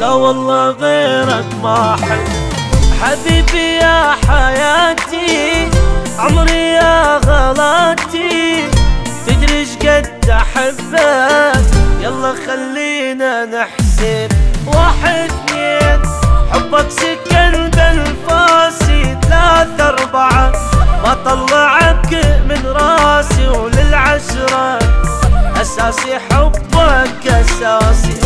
لا والله غيرك ما أحب حبيبي يا حياتي عمري يا غلاتي. تدري قد أحبك؟ يلا خلينا نحسب. واحد اثنين حبك سكن بالفاسي. ثلاثة أربعة. بطلعك من راسي وللعشرة. أساسي حبك أساسي.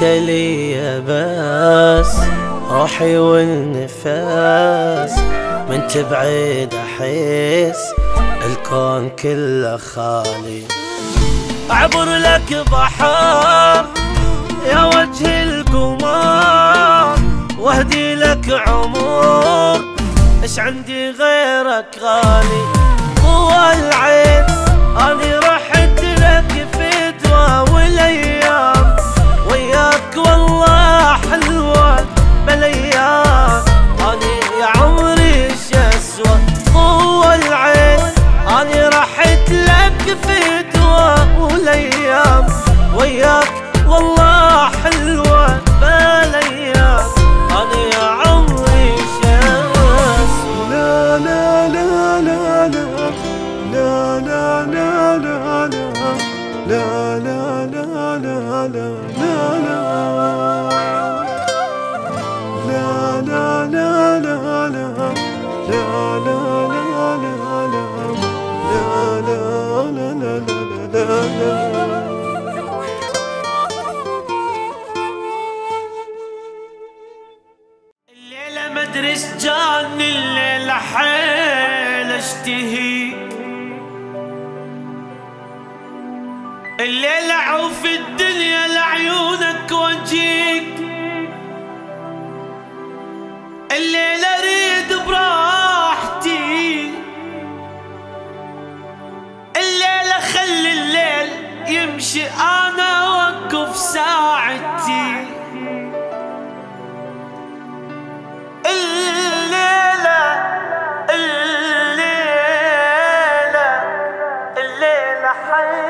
أنت لي بس روحي والنفس من تبعد أحس الكون كله خالي. اعبر لك بحر يا وجه القمر واهدي لك عمر إيش عندي غيرك غالي؟ هو العين اني لا لا لا لا لا لا لا لا لا لا لا لا لا لا لا لا الليلة مدرس جاني الليلة حيل اشتهي الليلة عوف الدنيا لعيونك وجيك الليلة أريد براحتي. الليلة خلي الليل يمشي أنا اوقف ساعتي. الليلة الليلة الليلة حي.